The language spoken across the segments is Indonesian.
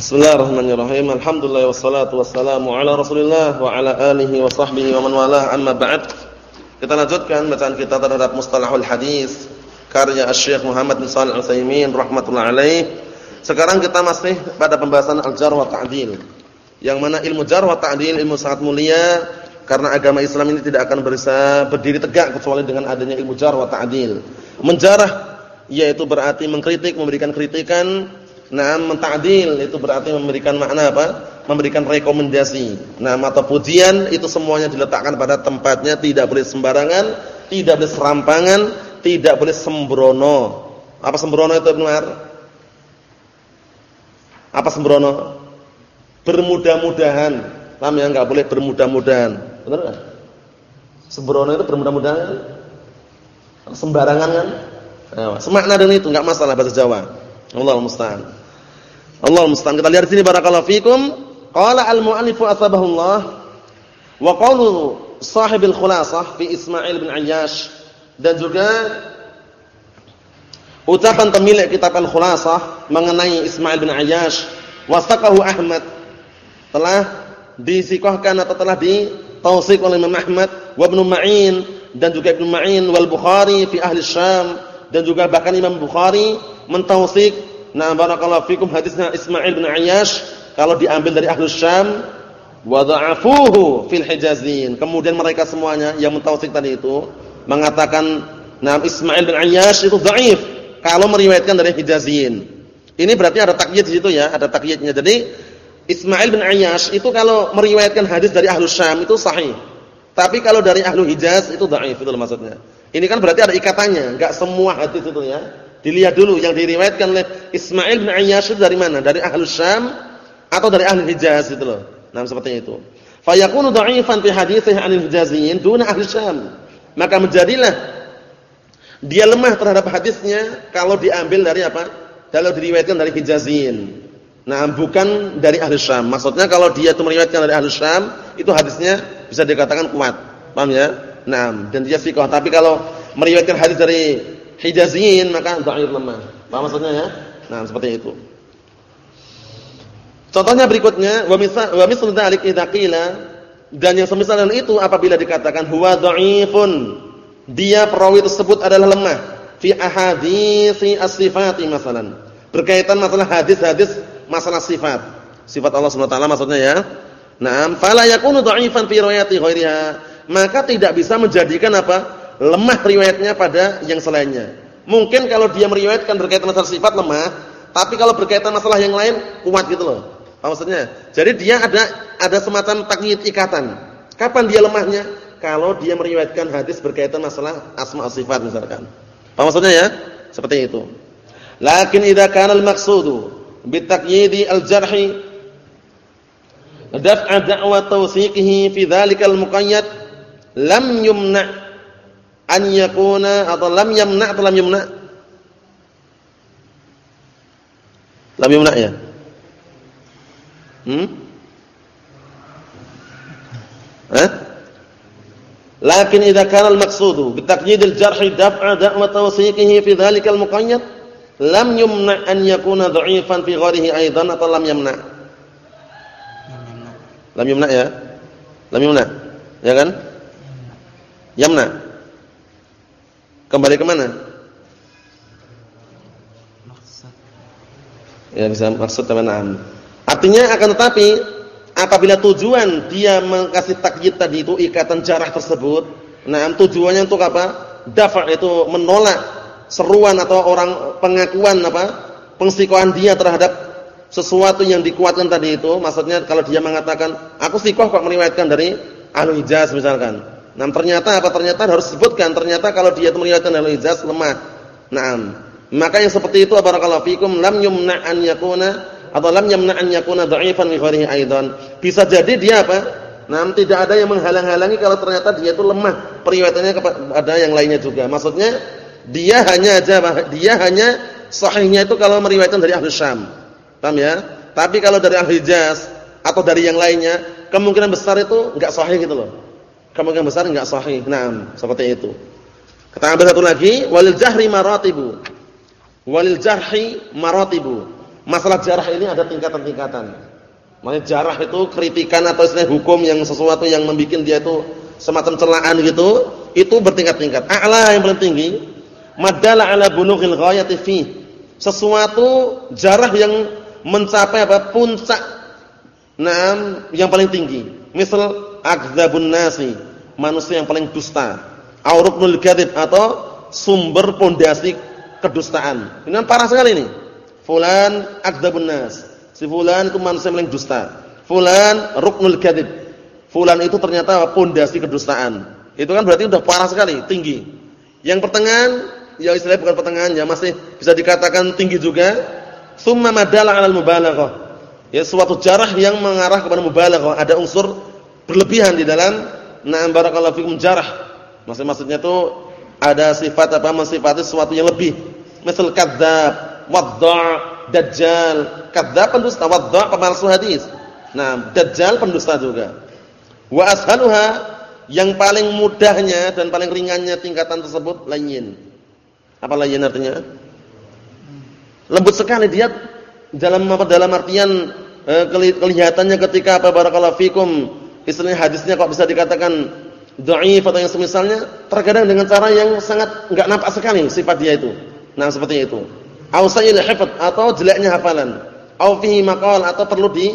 Bismillahirrahmanirrahim. Alhamdulillah wassalatu wassalamu ala Rasulillah wa ala alihi wa sahbihi wa man walah. Amma ba'd. Kita lanjutkan bacaan kita terhadap Mustalahul Hadis karya Asy-Syaikh Muhammad bin Shalih Al-Utsaimin rahimatullah alaih. Sekarang kita masih pada pembahasan al-jarh wa ta'dil. Yang mana ilmu jarh wa ta'dil ilmu sangat mulia karena agama Islam ini tidak akan bisa berdiri tegak kecuali dengan adanya ilmu jarh wa ta'dil. Menjarah yaitu berarti mengkritik, memberikan kritikan Nah, mentadil itu berarti memberikan makna apa? Memberikan rekomendasi. Nah, atau pujian itu semuanya diletakkan pada tempatnya, tidak boleh sembarangan, tidak boleh serampangan, tidak boleh sembrono. Apa sembrono itu Ibnu Apa sembrono? Bermudah-mudahan. Paham ya? Enggak boleh bermudah-mudahan. Benar enggak? Sembrono itu bermudah-mudahan. Sembarangan kan? Nah, semakna dengan itu enggak masalah bahasa Jawa. Allah musta'an. Allah musta'an. Kita lihat sini barakallahu fikum. Qala al-mu'allifu asbahullah wa qawlu sahibil khulasah fi Ismail bin Ayyash dan juga ucapan pemilik kitab al-khulasah mengenai Ismail bin Ayyash wasaqahu Ahmad telah disikohkan atau telah ditausik oleh Imam Ahmad wa Ibnu Ma'in dan juga Ibnu Ma'in wal Bukhari fi ahli Syam dan juga bahkan Imam Bukhari mentausik Nah, barakallahu fikum hadisnya Ismail bin Ayyash kalau diambil dari Ahlus Syam wa dha'afuhu fil Hijazin. Kemudian mereka semuanya yang mutawassik tadi itu mengatakan nah Ismail bin Ayyash itu dhaif kalau meriwayatkan dari Hijazin. Ini berarti ada takyid di situ ya, ada takyidnya. Jadi Ismail bin Ayyash itu kalau meriwayatkan hadis dari Ahlus Syam itu sahih. Tapi kalau dari Ahlu Hijaz itu dhaif itu maksudnya. Ini kan berarti ada ikatannya, enggak semua hadis itu ya. Dilihat dulu yang diriwayatkan oleh Ismail bin Ayyash dari mana? Dari ahlu Syam atau dari ahli Hijaz itu loh. Nah, seperti itu. Fa yakunu dha'ifan fi haditsih 'anil Hijaziyyin duna ahli Syam. Maka menjadilah dia lemah terhadap hadisnya kalau diambil dari apa? Kalau diriwayatkan dari Hijaziyyin. Nah, bukan dari ahli Syam. Maksudnya kalau dia itu meriwayatkan dari ahli Syam, itu hadisnya bisa dikatakan kuat. Paham ya? Nah, dan dia fiqh. Tapi kalau meriwayatkan hadis dari Hijaziyin maka dhaif lemah. Apa maksudnya ya? Nah, seperti itu. Contohnya berikutnya wa misal wa misal dzalik idza dan yang semisal dengan itu apabila dikatakan huwa dhaifun dia perawi tersebut adalah lemah. Fi ahaditsi as-sifati masalan. Berkaitan masalah hadis-hadis masalah sifat. Sifat Allah Subhanahu maksudnya ya? Naam. Fala yakunu dhaifan fi riwayati ghairiha. Maka tidak bisa menjadikan apa lemah riwayatnya pada yang selainnya. Mungkin kalau dia meriwayatkan berkaitan masalah sifat lemah, tapi kalau berkaitan masalah yang lain kuat gitu loh. Apa maksudnya? Jadi dia ada ada semacam takyid ikatan. Kapan dia lemahnya? Kalau dia meriwayatkan hadis berkaitan masalah asma sifat misalkan. Apa maksudnya ya? Seperti itu. Lakin idza kana al-maqsudu bitaqyidi al-jarhi daf'a da'wa tawsiqihi fi dhalika al-muqayyad lam yumna' an yakuna atau lam yamna atau lam yumna? Lam yumna ya? Hmm? Eh? Lakin idza kana al-maqsudu bi daf'a da'wa tawsiqihi fi dhalika al-muqayyad lam yumna an yakuna dha'ifan fi gharihi aidan atau lam yamna? Lam ya? Lam yumna. Ya kan? Yamna. Kembali ke mana? Ya bisa maksud teman Artinya akan tetapi apabila tujuan dia mengkasih takyid tadi itu ikatan jarah tersebut, nah tujuannya untuk apa? Dafa itu menolak seruan atau orang pengakuan apa? Pengsikohan dia terhadap sesuatu yang dikuatkan tadi itu, maksudnya kalau dia mengatakan aku sikoh kok meriwayatkan dari ahli hijaz misalkan. Nah, ternyata apa ternyata harus sebutkan ternyata kalau dia itu meriwayatkan dari ijaz lemah. Naam. Maka yang seperti itu barakallahu fikum lam yumna an yakuna atau lam yamna an yakuna dha'ifan li ghairihi aidan. Bisa jadi dia apa? Nah, tidak ada yang menghalang-halangi kalau ternyata dia itu lemah periwayatannya kepada yang lainnya juga. Maksudnya dia hanya aja dia hanya sahihnya itu kalau meriwayatkan dari ahli Syam. Paham ya? Tapi kalau dari ahli Hijaz atau dari yang lainnya, kemungkinan besar itu enggak sahih gitu loh kemungkinan besar enggak sahih. Naam, seperti itu. Kita ambil satu lagi, walil jahri maratibu. Walil jahri maratibu. masalah jarah ini ada tingkatan-tingkatan. Makanya jarah itu kritikan atau istilah hukum yang sesuatu yang membuat dia itu semacam celaan gitu, itu bertingkat-tingkat. A'la yang paling tinggi, madalla ala bulughil ghayati fi. Sesuatu jarah yang mencapai apa? puncak Naam, yang paling tinggi. Misal akdzabun nasi, manusia yang paling dusta. Auruknul kadzib atau sumber pondasi kedustaan. Ini kan parah sekali ini. Fulan akdzabun nas. Si fulan itu manusia yang paling dusta. Fulan ruknul kadzib. Fulan itu ternyata pondasi kedustaan. Itu kan berarti sudah parah sekali, tinggi. Yang pertengahan, ya istilahnya bukan pertengahan ya, masih bisa dikatakan tinggi juga. Summa madalla 'alal mubalaghah ya suatu jarah yang mengarah kepada mubalaghah, ada unsur berlebihan di dalam na'am barakallahu fikum jarah. Maksud maksudnya itu ada sifat apa mensifati sesuatu yang lebih. Misal kadzdzab, wadda', dajjal. Kadzdzab pendusta, wadda' pemalsu hadis. Nah, dajjal pendusta juga. Wa ashaluha yang paling mudahnya dan paling ringannya tingkatan tersebut layyin. Apa layyin artinya? Lembut sekali dia dalam apa dalam artian eh, kelihatannya ketika apa barakallahu fikum istilahnya hadisnya kok bisa dikatakan dhaif atau yang semisalnya terkadang dengan cara yang sangat enggak nampak sekali sifat dia itu. Nah, seperti itu. Au sayyil hifdz atau jeleknya hafalan. Au fihi maqal atau perlu di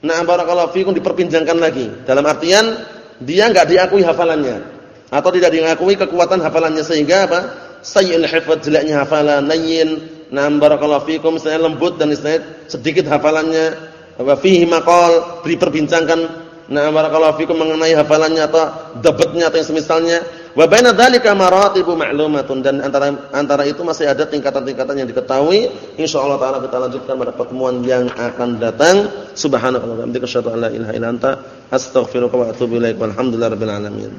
nah barakallahu fikum diperpinjangkan lagi. Dalam artian dia enggak diakui hafalannya atau tidak diakui kekuatan hafalannya sehingga apa? Sayyil hifdz jeleknya hafalan, layyin Nah, barakallahu fikum misalnya lembut dan istilahnya sedikit hafalannya. Wa fihi maqal, beri perbincangan nah barakallahu fikum mengenai hafalannya atau debatnya atau yang semisalnya. Wa baina dzalika maratibu ma'lumatun dan antara antara itu masih ada tingkatan-tingkatan yang diketahui. Insyaallah taala kita lanjutkan pada pertemuan yang akan datang. Subhanallah wa bihamdika asyhadu an la ilaha illa anta astaghfiruka wa atubu ilaik. Walhamdulillahirabbil alamin.